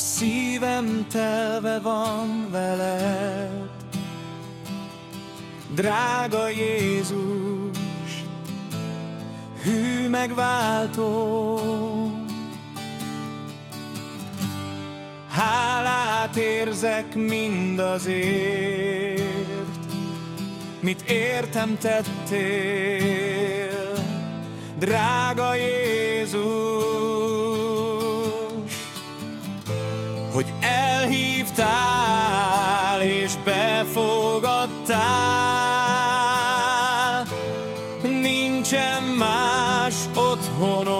Szívem telve van veled, Drága Jézus, hű megváltó. Hálát érzek mindazért, mit értem tettél, drága Jézus, hogy elhívtál és befogadtál, nincsen más otthonom,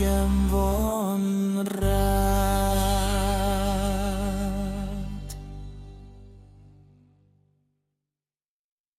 đêm vô